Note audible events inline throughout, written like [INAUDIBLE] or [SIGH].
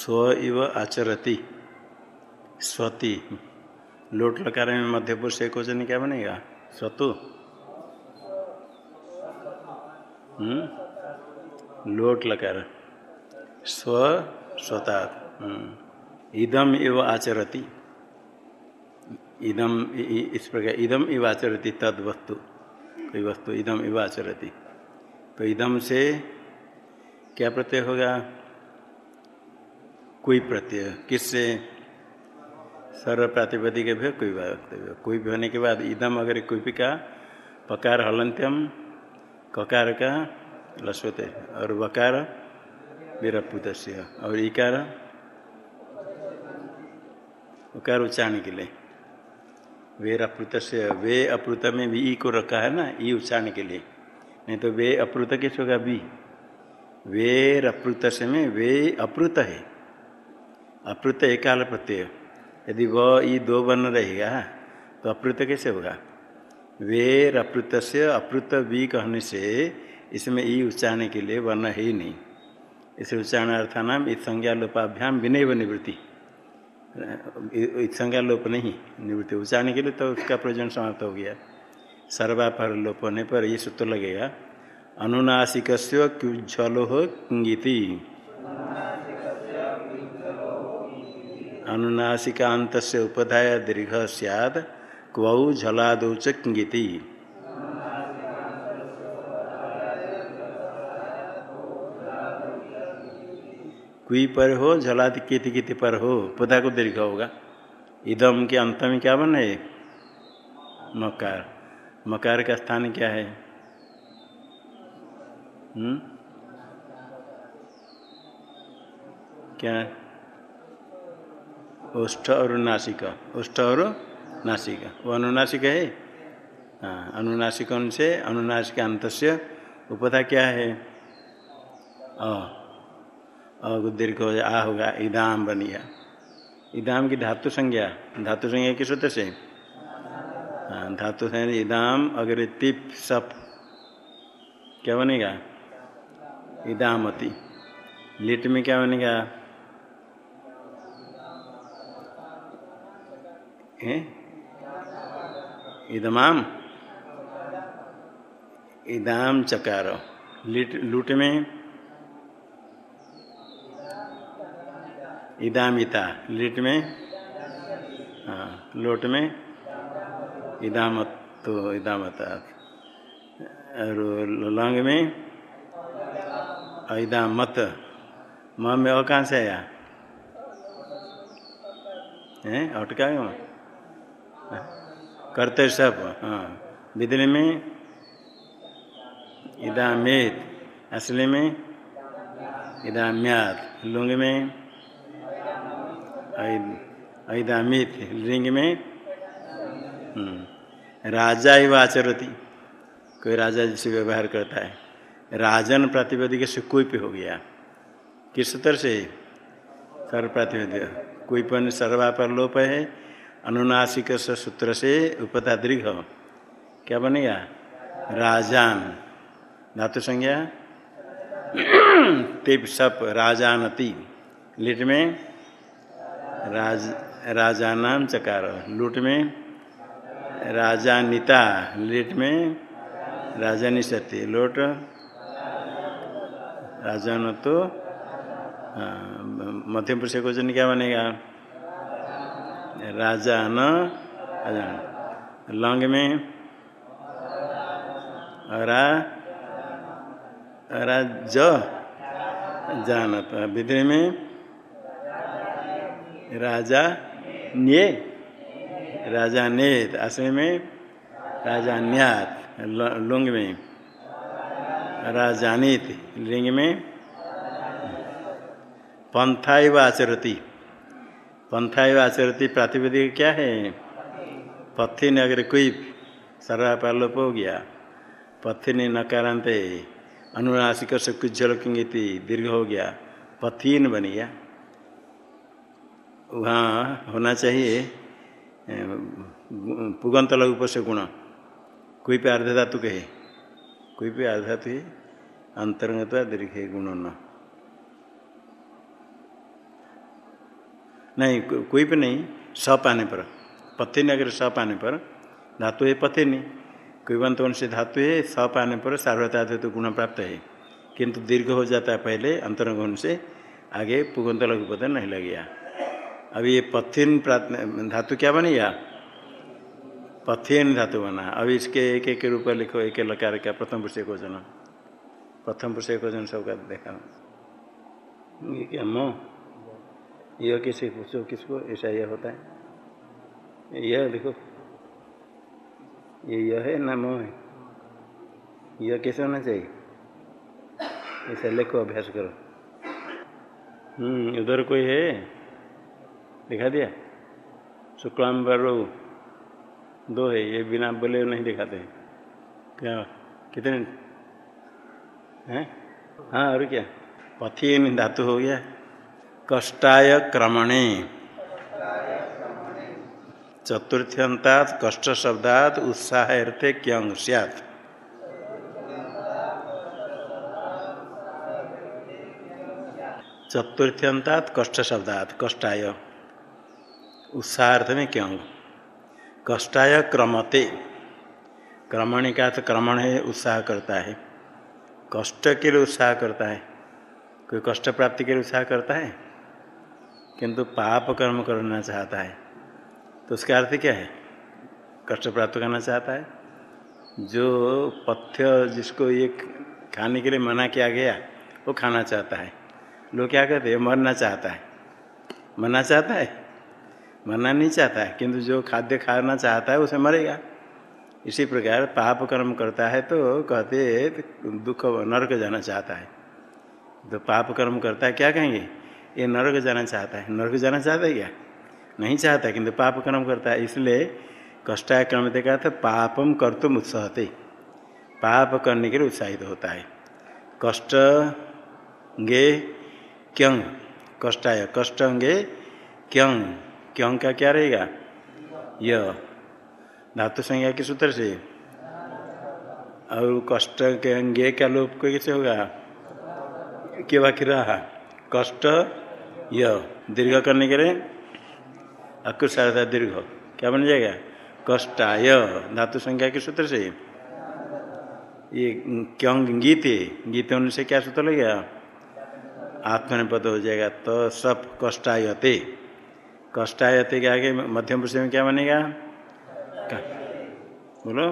स्व इव आचरती। स्वती। लोट लकार में मध्य पुरुष एक वचन क्या बनेगा? स्वतु। हम्म? लोट लकार। स्व, स्वता। हम्म। इदम इव आचरती। इदम इस प्रकार इदम इव आचरती तद वस्तु कोई वस्तु इदम इव आचरती। तो इदम से क्या प्रत्यय होगा? कोई प्रत्यय, किससे? सर्व प्रातिपदिक भी कोई वक्तव्य कोई भी होने के बाद इदम अगर कोई भी का पकार हलंत्यम, ककार का लस्वते। और वकार विरपुत और इकार? उकार उच्चारण के लिए। वेर अप्रुत से वे अप्रुत में भी ई को रखा है ना, ई उच्चारण के लिए। नहीं तो वे अप्रुत किस होगा बी। वे अप्रुत से में वे अप्रुत है। अप्रुत एकाल प्रत्यय। यदि वह ई, दो बन रहेगा तो अप्रुत कैसे होगा? वेर अप्रुत से अप्रुत वी कहने से इसमें ई उच्चारण के लिए वर्ण है ही नहीं। इस उच्चारण अर्थानाम इस संज्ञा लोपाभ्याम विनय व निवृत्ति संज्ञा लोप नहीं, निवृत्ति। उच्चारण के लिए तो उसका प्रयोजन समाप्त हो गया। सर्वापर लोप होने पर ये सूत्र लगेगा। अनुनासिक क्युज्वलो किंगिति अनुनासिकांत से उपधाय दीर्घ सैद क्वौ झलादौ च कुई पर हो झलाद किति किति पर हो पौधा को दीर्घ होगा। इदम के अंत में क्या बने मकार। मकार का स्थान क्या है? हुँ? क्या? उष्ठ और नासिका। उष्ठ और नासिका। वो अनुनासिक है? हाँ अनुनासिक से? अनुनासिक अंत उपधा क्या है? दीर्घ हो आ होगा, इदाम बनिया। इदाम की धातु संज्ञा। धातु संज्ञा किस सूत्र से? हाँ धातु संज्ञा इदाम अगर तिप सप। क्या बनेगा? इदामती। लिट में क्या बनेगा? इदमाम इदाम चकार लिट लूट में इदामिता लिट में हाँ लोट में इदामत तो इदामता और लंग में इदामत म में और कहाँ से आया हैं अटका है करते सब हाँ। बिदली में, इदामेत, असली में इदाम्यात लुंग में ऐदामित लिंग में राजा ही आचरती कोई राजा जिसे व्यवहार करता है। राजन प्रातिपदिक से कोई पे हो गया। किस तरह से? सर्व प्रातिपदिक कोई पर सर्वापर लोप है। अनुनासिक सूत्र से उपता दीर्घ क्या बनेगा? राजान। धातु संज्ञा? [COUGHS] तिप सप राजानति। लिट में? राज, राजानाम चकार। लूट में? राजानिता। लिट में? राजानी सती लोट? राजान तो मध्यम पुरुष क्वेश्चन क्या बनेगा? राजा न लंग में? रा, राज, जानत। विद्य में? राजा ने। राजा नेत आश्रय में? राजा न्यात। लुंग में? राजानित लिंग में? पंथाइव आचरती। पंथाइव आचरती प्रातिपदिक क्या है? पत्थी ने अगर कोई सर्वापालोप हो गया पत्थी ने नकारांत, अनुनासिक से कुछ झलकेंगे दीर्घ हो गया, पथीन बन गया। वहाँ होना चाहिए पुगंत लघु से गुण। कोई पे अर्ध धातु कहे? कोई पे अर्ध धातु है? अंतरंगत दीर्घ गुण न। नहीं को, कोई भी नहीं सप आने पर। पत्ते नहीं अगर सप आने पर धातु है पत्ते नहीं कोई बंत से धातु है सप आने पर सार्वता तो गुण प्राप्त है। किंतु दीर्घ हो जाता है पहले अंतरगुण से आगे पुगंत लघु पद नहीं लग गया। अभी ये पथिन धातु क्या बनेगा पथिन धातु बना। अभी इसके एक एक रूप लिखो एक लकार का प्रथम पुरुष एक वज़न प्रथम पुरुष एक वज़न सबका देखा। क्या मो? यह किसी पूछो किसको ऐसा यह होता है? यह देखो। ये यह है ना मोह है? यह कैसे होना चाहिए? ऐसा लिखो, अभ्यास करो। हम्म उधर कोई है? दिखा दिया? शुक्लाम्बर दो है, ये बिना बोले नहीं दिखाते। हैं क्या? कितने? हैं? हाँ और क्या? पथी धातु हो गया। कष्टाय क्रमणे। चतुर्थ्यंतात् कष्ट शब्दात उत्साह अर्थे क्यंग सैत चतुर्थ्यंतात् कष्ट शब्दात कष्टाय। उत्साहार्थ में क्यों कष्टाय क्रमते। क्रमणी का तो क्रमण है, उत्साह करता है। कष्ट के लिए उत्साह करता है। कोई कष्ट प्राप्ति के लिए उत्साह करता है? किंतु पाप कर्म करना चाहता है तो उसका अर्थ क्या है? कष्ट प्राप्त करना चाहता है। जो पथ्य जिसको ये खाने के लिए मना किया गया, वो खाना चाहता है। लोग क्या कहते हैं? मरना चाहता है। मरना चाहता है? मरना नहीं चाहता है। किंतु जो खाद्य खाना चाहता है, उसे मरेगा। इसी प्रकार पाप कर्म करता है तो कहते दुख नरक जाना चाहता है। तो पाप कर्म करता है, क्या कहेंगे? ये नरक जाना चाहता है। नरक जाना चाहता है क्या? नहीं चाहता, किंतु पाप कर्म करता है। इसलिए कष्टाय कर्म देखा था पापम कर तुम उत्साहते। पाप करने के लिए उत्साहित होता है। कष्ट गे क्यों? कष्टाय। कष्ट अंगे क्यों? क्यों का क्या रहेगा? यह धातु संज्ञा के सूत्र से। और कष्ट के अंगे का लोप कैसे होगा? के बाकी रहा। कष्ट यह दीर्घ करने के लिए अकुशारता दीर्घ। क्या बन जाएगा? कष्टाय, धातु संज्ञा के सूत्र से। ये क्यों गीत? गीत होने से क्या सूत्र लगेगा? आत्मनिपद हो जाएगा तो सब कष्टायते। कष्टायते के आगे मध्यम पुरुष में क्या बनेगा? बोलो।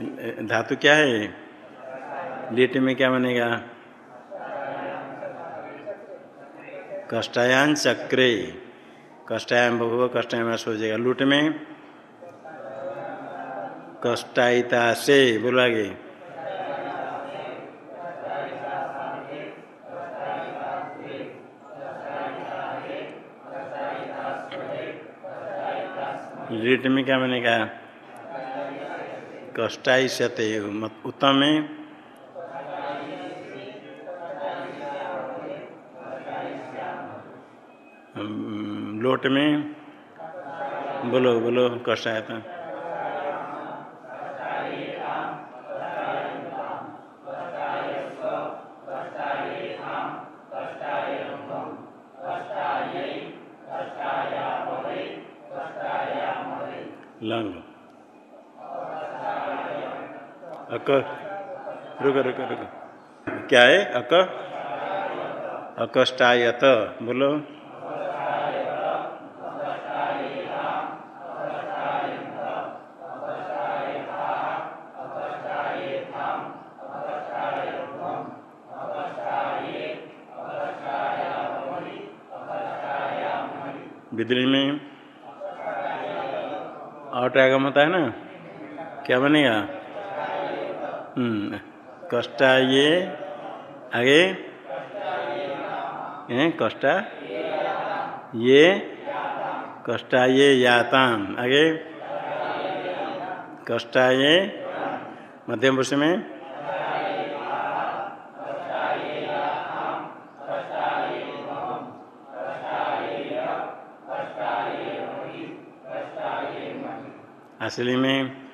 धातु क्या है? लेट में क्या बनेगा? कष्टायान चक्रे। कष्टायाम बहु कष्टायाम हो जाएगा। लूट में? कष्टायिता से बोला आगे। लिट में क्या बनेगा? कष्टाई सते उत्तम। लोट में। बोलो बोलो कष्टायता लंग अक। रुको रुको रुको। क्या है? अक। अकष्टायत। बोलो। बिदली में और आगम होता है ना? क्या बनेगा? कष्टा ये आगे कष्टा ये कष्टा ये याताम आगे कष्टा ये मध्यम पुरुष में असली में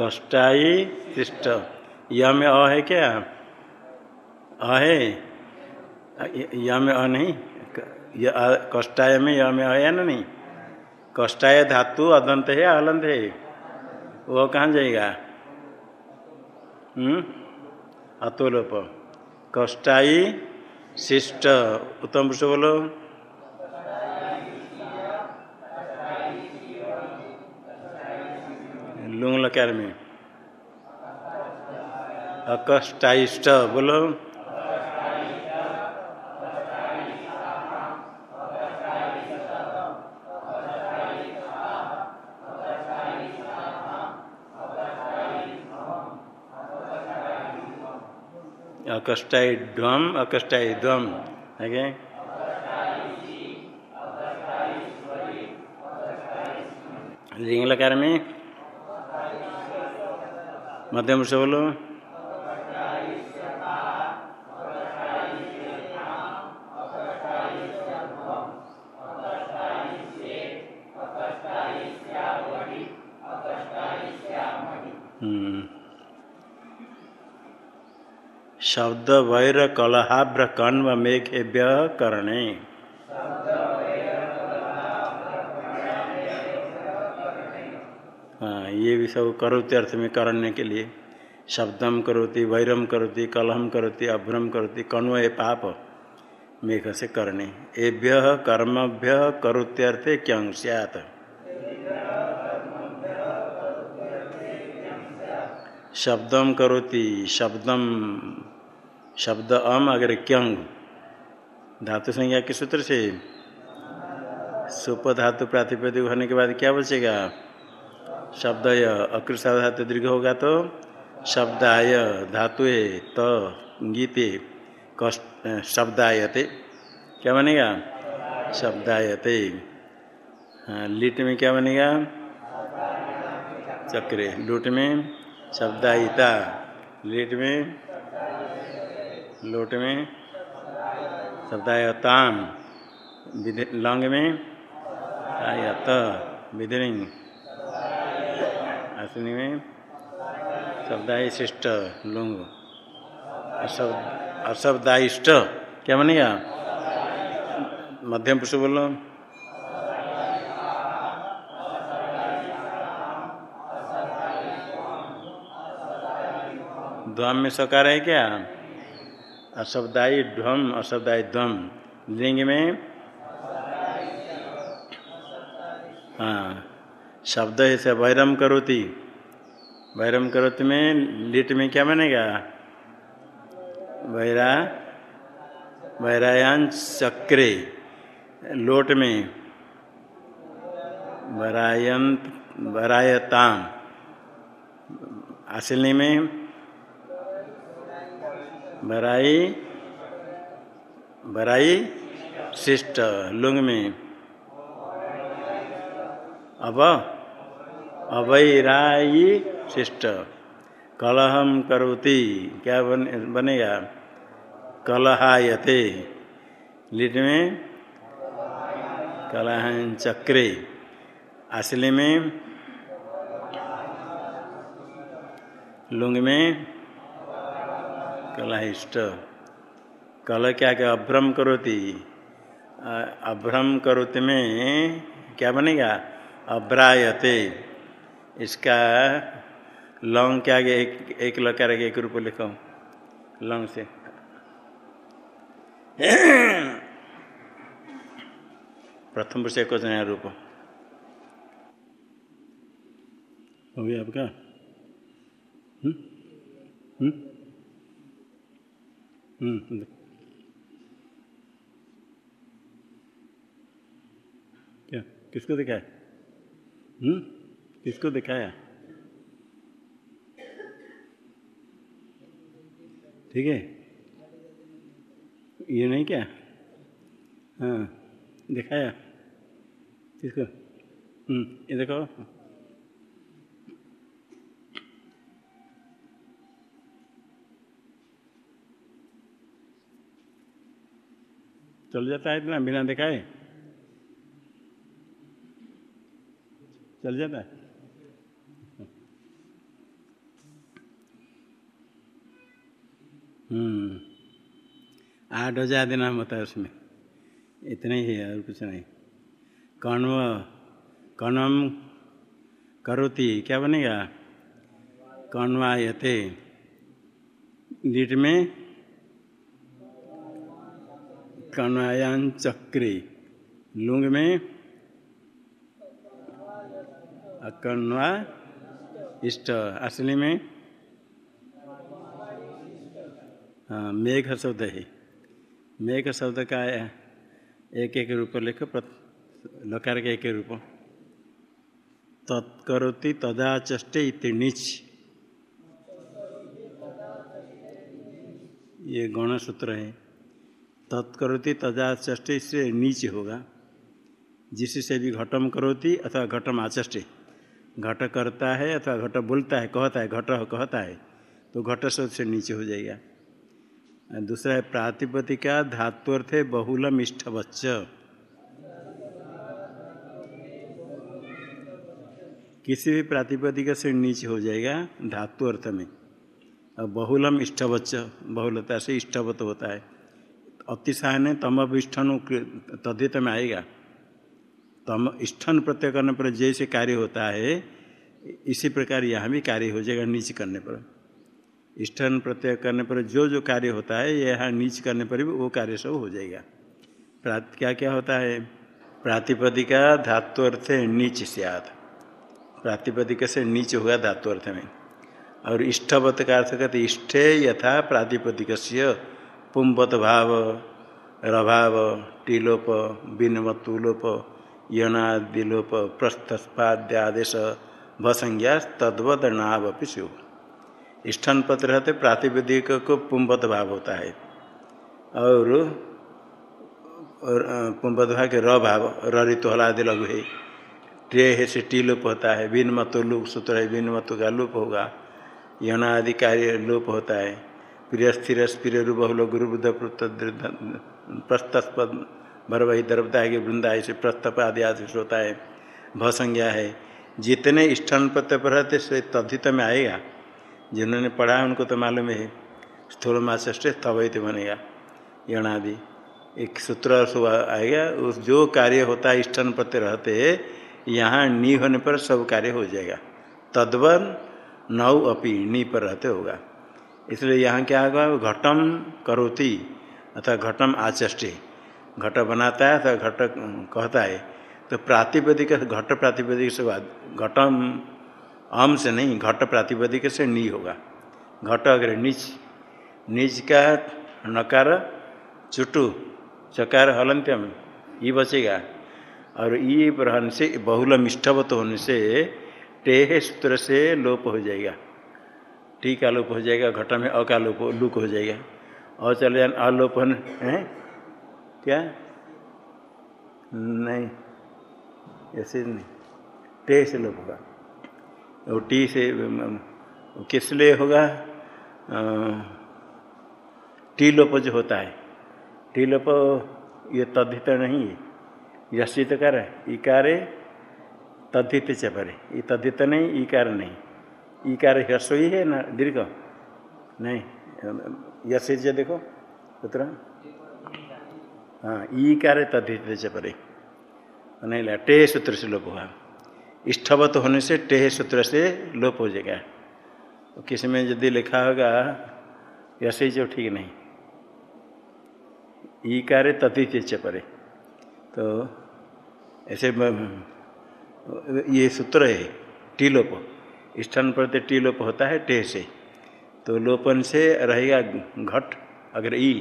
कष्टाई शिष्ट यह में अ है क्या? अ है? यह में अ नहीं? कष्टाय में यह में अ है ना नहीं? कष्टाय धातु अदंत है अलंत है? वो कहाँ जाएगा? हम्म? अतोलोप। कष्टाई शिष्ट। उत्तम पुरुष बोलो लुंग लकार में अकष्टाइष्ट बोलो अकष्टाई ध्वम अकष्टाई ध्वम है लिंग लकार में मध्यम से बोलो। शब्द वैर कलहाभ्र कण्व मेघेभ्य करणे। हाँ ये भी सब करोति अर्थ में करने के लिए। शब्दम करोती, वैरम करोती, कलहम करोती, अभ्रम करोती, कण्व ये पाप मेघ से करणे एभ्य कर्मभ्य करोत्यर्थे क्यों सियात? शब्दम करोति, शब्दम, शब्द अम अगर क्यंग धातु संज्ञा के सूत्र से। सुप धातु प्रातिपदिक होने के बाद क्या बचेगा शब्द अकृषा धातु दीर्घ होगा तो शब्दाय धातु त गीते शब्दायते। क्या बनेगा? शब्दायते। हाँ लिट में क्या बनेगा? चक्रे, लूट में शब्दायिता। लेट में लोट में शब्दायताम। लंग में आयत, विधिलिंग। असनी में शब्दाय लुंग। अशब्दाइष्ट क्या बनेगा मध्यम पुरुष बोलो ध्वम में सकार है क्या? अशब्दाई ध्वम अशब्दाई ध्वम। लिंग में? हाँ। शब्द से वैरम करोति। वैरम करोति में लिट में क्या बनेगा? वैरा, वैरायान चक्रे, लोट में। वरायंत वरायताम असली में। बराई बराई शिष्ट लुंग में। अब अवैराई शिष्ट। कलहम करोति क्या बन, बनेगा? कलहायते। लिट में कलहन चक्रे। असली में लुंग में कलाहिष्ट। कल क्या क्या अभ्रम करोति? अभ्रम करोति में क्या बनेगा? अभ्रायते इसका लौंग के आगे एक एक लकार के एक रूप लिखो। लौंग से। प्रथम पुरुष एक रूप। हो गया आपका? हम्म? हम्म? हम्म क्या? किसको दिखाया हम्म किसको दिखाया? ठीक है। ये नहीं क्या? हाँ दिखाया। किसको? हम्म ये देखो। चल जाता है इतना, बिना दिखाए? चल जाए मैं हम्म। आठ हज़ार दिन हम होता है उसमें। इतना ही है और कुछ नहीं। कण कणम करोती, क्या बनेगा? कण्वायते लीट में कणवायान चक्री। लुंग में अकण्वा इष्ट असली में हाँ मेघ शब्द है। मेघ शब्द का एक एक रूप लिखो लकार के एक रूप। तत्करोति तदा चष्टे नीच। ये गौण सूत्र है। तत्करोति तदा चष्टे से नीच होगा। जिससे भी घटम करोति अथवा घटम आचष्टे। घट करता है अथवा घट बोलता है, कहता है, घट कहता है तो घट शब्द से नीचे हो जाएगा। दूसरा है प्रातिपदिका धातुअर्थ है बहुलम इष्टवच्च। किसी भी प्रातिपदिका से नीचे हो जाएगा धातु अर्थ में। और बहुलम इष्टवच्च, बहुलता से इष्टवत होता है। अतिशायन तम इष्ठन तद्धित में आएगा। तम इष्ठन प्रत्यय करने पर जैसे कार्य होता है, इसी प्रकार यहाँ भी कार्य हो जाएगा नीच करने पर। इष्टन प्रत्यय करने पर जो जो कार्य होता है, यहाँ नीच करने पर भी वो कार्य सब हो जाएगा। प्रात क्या क्या होता है? प्रातिपदिका धातु अर्थ नीच सियाद। प्रातिपदिक से नीच होगा धातु अर्थ में। और इष्टवत का अर्थ कहते इष्ठे यथा प्रातिपदिक पुंबत भाव, रभाव टीलोप बिनवतुलोप यनादिलोप प्रस्थस्पाद्यादेश भसंज्ञा तद्वत नावपि स्यु इष्ठन पत्र रहते प्रातिपदिक को पुंबत भाव होता है। और पुंबत भाव के र भाव रित हलादि लघु है। ट्रे है से टी लोप होता है बिन मतो लुप सूत्र है बिन मतु का लुप होगा। यनादि कार्य लोप होता है। प्रिय स्थिर स्थिर बहुल गुरु बुद्ध प्रस्तस्पद भर वही दर्वता है कि वृंदा ऐसे प्रस्तप आदि आदि होता है भ संज्ञा है। जितने इष्टन पत्र पर रहते, से तद्धित में आएगा। जिन्होंने पढ़ा है, उनको तो मालूम है। स्थूल माष्टे तवैत बनेगा। यणादि। एक सूत्र आएगा, उस जो कार्य होता है इष्टन पत्र रहते, यहाँ नी होने पर सब कार्य हो जाएगा। तद्वन नौ अपी नी पर रहते होगा। इसलिए यहाँ क्या होगा? घटम करोती अथवा घटम आचष्टे। घट बनाता है अथवा घट कहता है। तो प्रातिपदिक घट प्रातिपदिक से घटम अम से नहीं, घट प्रातिपदिक से नी होगा। घट अगर नीच नीच का नकार, चुटू, चकार हलंत्यम ये बचेगा। और ये रहने से बहुल मिष्ठवत होने से टेह सूत्र से लोप हो जाएगा। टी का लोप हो जाएगा, घटा में अ का लोप, लुक हो जाएगा। और चले जाए अलोपन, है? क्या? नहीं, ऐसे नहीं। टे से लोप होगा। और टी से किस लिए होगा? टी लोप जो होता है। टी लोप, ये तद्धित नहीं है। यशित कर इकारे तद्धित चपरे ये तद्धित नहीं इकार नहीं। इकार ह्रस्व ही है ना, दीर्घ। नहीं यशित देखो पुत्र हाँ ई कार्य तद्धित चपरे नहीं ला टेह सूत्र से लोप हुआ। इष्टवत होने से टेह सूत्र से लोप हो जाएगा। तो किसी में यदि लिखा होगा, ऐसे ही जो ठीक नहीं। ई कार्य तथित चपरे तो ऐसे ये सूत्र है, टी लोप। स्थान प्रति टी लोप होता है टे से। तो लोपन से रहेगा घट, अगर ई,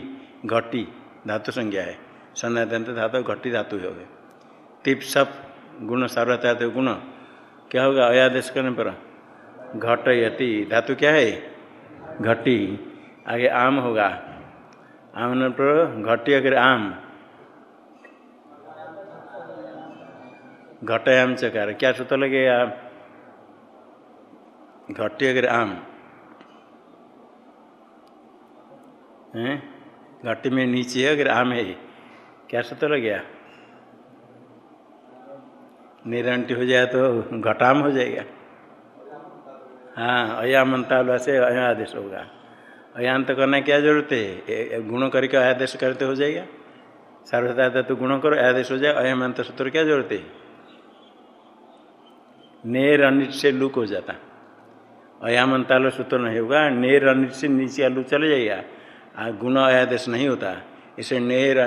घटी, धातु संज्ञा है। सनातन धातु घटी धातु हो गए तिप सप, गुण सार्वता तो गुण। क्या होगा? अयादेश करने पर घट यति धातु क्या है? घटी। आगे आम होगा। आम पर घटी अगर आम। घटयाम चकार क्या सूत्र लगेगा घटी अगर आम। है? घटी में नीचे अगर आम है। क्या सूत्र लग गया? निरंटी हो जाए तो घटाम हो जाएगा। हाँ अया मंताल से अया आदेश होगा। अयांत तो करना क्या ज़रूरत है? गुण करके आदेश करते हो जाएगा। सार्वधा तो गुण करो आदेश हो जाए, अयमंत सूत्र क्या ज़रूरत है? नेर अनिट से लुक हो जाता। अयामंताल सूत्र नहीं होगा नेर अनिट से नीचे आलू चले जाएगा। गुण अयादेश नहीं होता। इसे नेर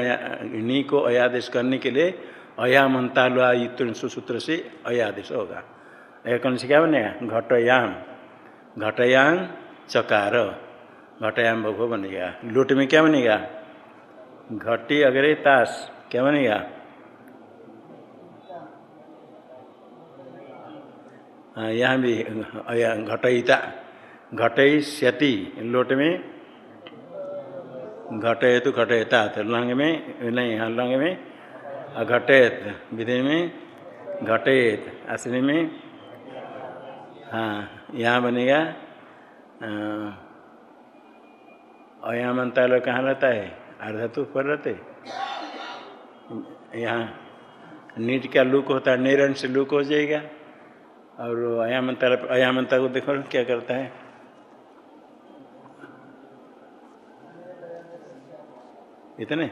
नी को अयादेश करने के लिए अयामंतालु युक्त सूत्र से अयादेश होगा। कौन से क्या बनेगा? घटयाम। घटयाम चकार। घटयाम भगव बनेगा। लूट में क्या बनेगा? घटी अगरे ताश क्या बनेगा? हाँ यहाँ भी घटईता घटई स्यति लोट में घटे तो घटेता तो लंग में, नहीं हाँ लंग में घटेत विधि में, घटेत असली में हाँ यहाँ बनेगा अयामंताल कहाँ रहता है? अर्धा तो ऊपर रहते यहाँ, नीट का लुक होता है? निरन से लुक हो जाएगा। और अयामंता अयामंता को देखो क्या करता है? इतने?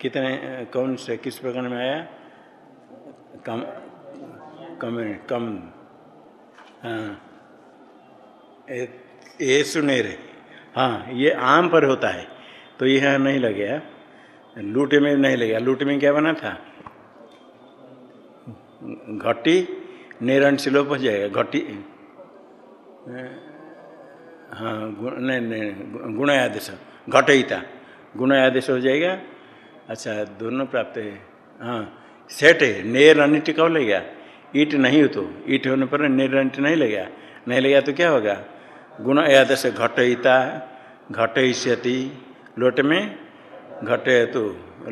कितने कौन से, किस प्रकार में आया? कम कम कम हाँ सुने रे हाँ ये आम पर होता है तो यह नहीं लगेगा लूट में नहीं लगेगा लूट में क्या बना था? घटी निरण से लोप हो जाएगा। घटी हाँ नहीं नहीं गुण आदेश घटईता गुण आदेश हो जाएगा। अच्छा दोनों प्राप्त है। हाँ सेट है नेर अनिट कब लगेगा। ईट नहीं हो तो ईट होने पर नेर अनिट नहीं लगेगा। नहीं लगेगा तो क्या होगा? गुण आदेश घटईता घटयति लोट में घटे तो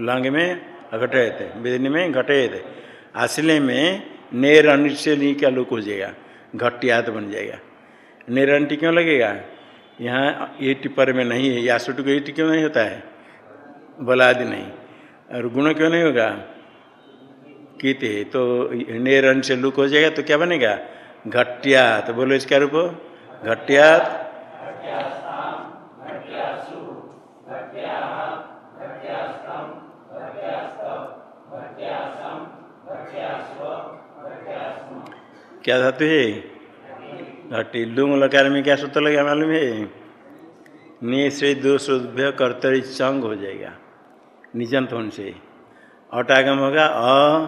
लंग में घटयते विदिन में घटयते। आसले में नेर अनिट से नहीं क्या लुक हो जाएगा। घटियात बन जाएगा। नेर अनिट क्यों लगेगा? यहाँ ईट पर में नहीं है यासुट को ईट क्यों नहीं होता है? बोला आदि नहीं। और गुण क्यों नहीं होगा? कीते तो नेरन से लुक हो जाएगा तो क्या बनेगा? घटिया तो बोलो इसका रूप। घटियात। क्या धातु है? घटी लुंग लकार में क्या सूत्र लगा मालूम है? निश्चय दोष उद्भ्य कर्तरी चंग हो जाएगा। निजंत होने से। अटागम होगा, अ,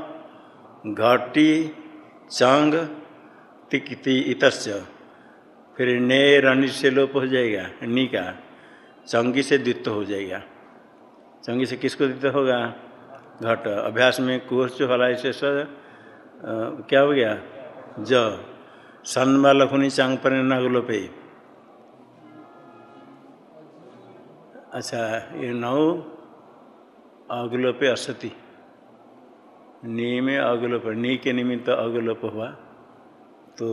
घटी, चंग, तिकति इतस्य फिर ने रणि से लोप हो जाएगा, नी का। चंगी से द्वित्व हो जाएगा। चंगी से किसको द्वित्व होगा? घट। अभ्यास में कुछ हला से क्या हो गया? ज। सन्मा लखुनी चांग पर नगलोपे अच्छा ये नौ अगलोपे असति। नी में अगलोप नी के निमित्त अगलोप हुआ। तो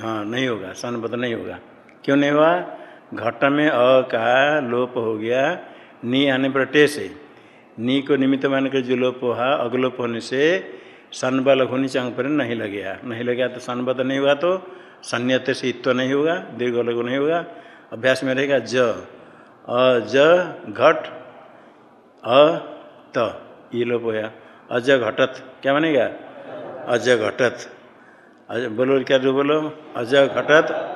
हाँ नहीं होगा सनबद्ध नहीं होगा। क्यों नहीं हुआ? घट में अ का लोप हो गया, नी आने पर टे से। नी को निमित्त मान कर जो लोप हुआ, अगलोप होने से सनबल होनी चांग पर नहीं लगेगा नहीं लगेगा तो सनबद्ध नहीं हुआ तो संयत से इत्व नहीं होगा दीर्घ लघु नहीं होगा। अभ्यास में रहेगा ज। अ, ज, घट, अ, त। ये लोप होया अज घटत, क्या बनेगा? अज घटत। अज बोलो, क्या जो बोलो? अज घटत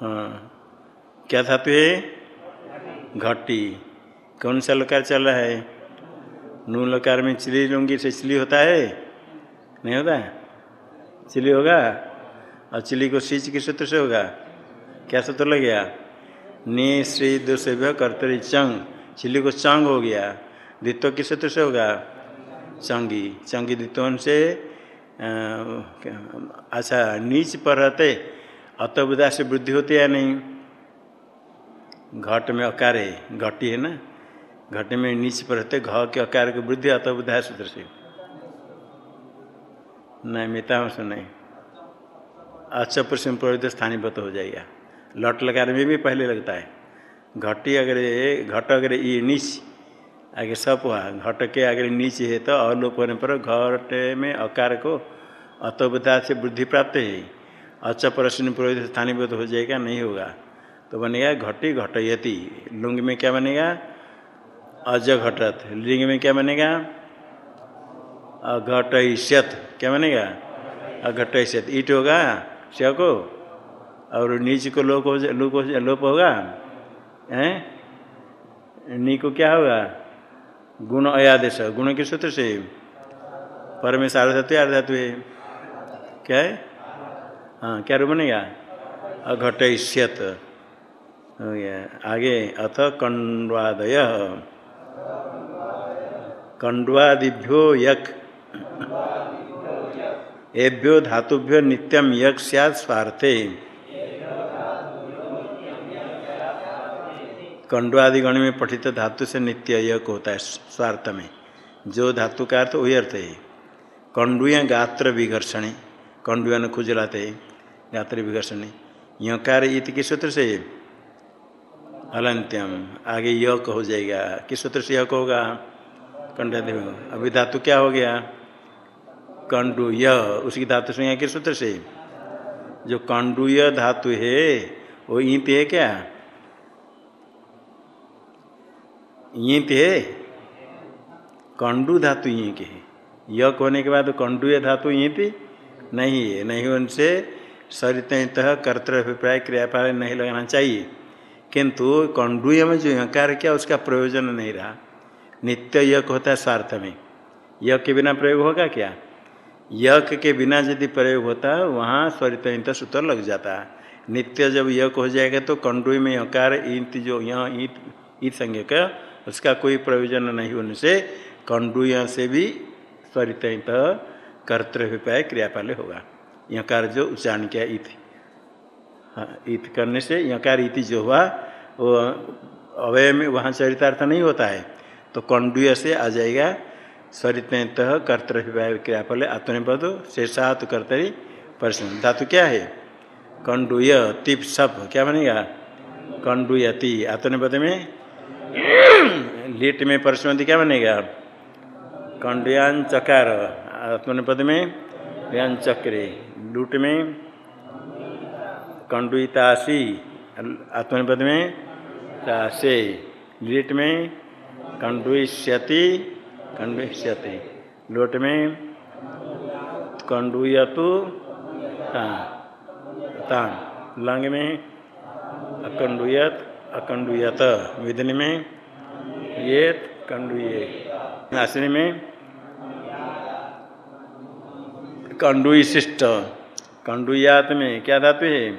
हाँ। क्या धातु है घटी। कौन सा लकार चल रहा है? नू लकार में चिली लूँगी से चिली होता है? नहीं होता? चिली होगा? और चिली को सींच के सूत्र से होगा? क्या सूत्र लग गया? नी, श्री दुष्भ्य कर्तरी, चंग। चिली को चंग हो गया। द्वित्व के सूत्र से होगा? चंगी। चंगी द्वित्वन से अच्छा नीच पर रहते। अतबुदा से वृद्धि होती है नहीं। घट में अकार है घटी है ना? घट में नीच पर रहते, घ के अकार की वृद्धि अतबुदा सूत्र से। नहीं मिता से नहीं। अच्छा प्रश्न प्रवृत्त स्थानीभूत हो जाएगा। लट लकार में भी पहले लगता है। घटी अगर घट अगर ये नीच, आगे सब हुआ। घट के आगे नीचे है तो अलोप होने पर घट में अकार को अतोबता से वृद्धि प्राप्त है। अच प्रश्न पुरोहित स्थानीभूत हो जाएगा, नहीं होगा। तो बनेगा घटी घटयति। लुंग में क्या बनेगा? अज घटत लिंग में क्या बनेगा? अघटयत क्या बनेगा? अघटयत ईट होगा? श को? और नीच को लोप हो लोप हो लोप होगा? हैं? नी को क्या होगा? गुण अयादेश। गुण के सूत्र से। पर में है क्या है? हाँ क्या रूप बनेगा? हो गया। आगे, अथ कंडवादय। कंडवादिभ्यो यक। एभ्यो धातुभ्यो नित्यम यक सैद स्वार्थे। कंडवादि गण में पठित धातु से नित्य यक होता है, स्वार्थ में। जो धातु का अर्थ वही अर्थ है कंडुया गात्र विघर्षण। कंडुआ ने खुजलाते। गात्र विघर्षण यकार इत के सूत्र से हलंत्यम आगे यक हो जाएगा। किस सूत्र से यक होगा? कंडादेव अभी धातु क्या हो गया? कंडु य। उसकी धातु से किस सूत्र से? जो कंडुय धातु है, वो ईंत है क्या? ईंत है? कंडु धातु ईंक है। यक होने के बाद कंडु कंडुय धातु ईंत नहीं है। नहीं उनसे सरित कर्तव्यभिप्राय क्रियापाल नहीं लगाना चाहिए। किंतु कंडुय में जो यकार किया, उसका प्रयोजन नहीं रहा। नित्य यक होता है स्वार्थ में। यक के बिना प्रयोग होगा क्या? यक के बिना यदि प्रयोग होता है वहाँ स्वरित सूत्र लग जाता। है नित्य जब यक हो जाएगा तो कंडुई में यकार ईंत जो यहाँ ईट ईट संज्ञ का उसका कोई प्रयोजन नहीं होने से कंडुया से भी स्वरित कर्तव्यपाय क्रियापाल होगा। यकार जो उच्चारण किया ईथ हाँ ईत करने से यकार इति जो हुआ, वो अवय में वहाँ चरितार्थ नहीं होता है तो कंडुय से आ जाएगा स्वरित कर्तव्य क्रियाफल आत्मनिपद शेषात कर्तरी परिश्रम। धातु क्या है? कंडुय, तिप, सप, क्या बनेगा? कंडुयति आत्मनिपद में? लीट में परसमति क्या बनेगा? कंडुयान चकार आत्मनिपद में? चक्रे लूट में कंडुतासी आत्मनिपद में तासे लीट में कंडुष्यति कंडुष्यति लोट में कंडुयतु तान लंग में अकंडुयत अकंडुयत विधि में ये कंडुये नाशनी में कंडुशिष्ट कंडुयात में क्या धातु है?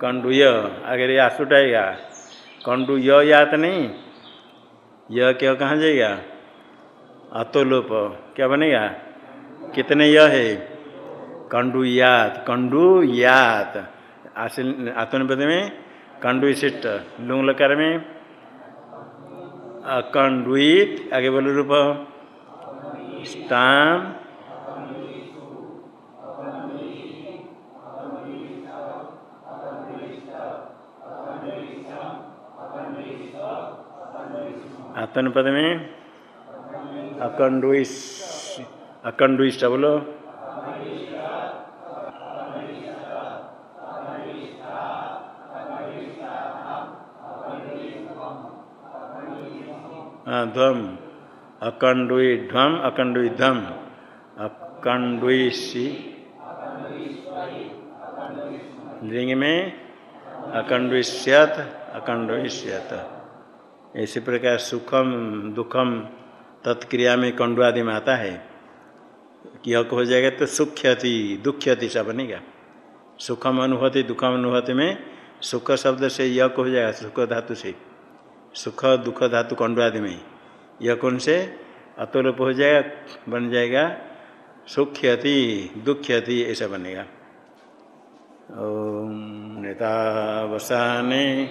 कंडुय। अगर यह आसुट आएगा कंडु य यात नहीं। यह क्या कहाँ जाएगा? अतोलोप। क्या बनेगा? कितने य है? कंडु यात। कंडु यात। में कंडु शिष्ट लुंग लकार में कंडुत आगे बोलो रूप। स्टाम आत्मनिपद में अकंडुइस अकंडुइष्ट बोलो ध्वम, अकंडुई ध्वम, अकंडुई धम अकंडुइसी लिंग में अकंडुष्यत अकंडुष्यत इसी प्रकार सुखम, दुखम, तत्क्रिया में कंडुआदि में आता है यक हो जाएगा तो सुख्यति, दुख्यति सा बनेगा। सुखम अनुभूति, दुखम अनुभूति में सुख शब्द से यक हो जाएगा, सुख धातु से। सुख, दुख धातु कंडुआदि में। यक उनसे अतुलप हो जाएगा, बन जाएगा सुख्यति, दुख्यति, ऐसा बनेगा। ओम नेता वसाने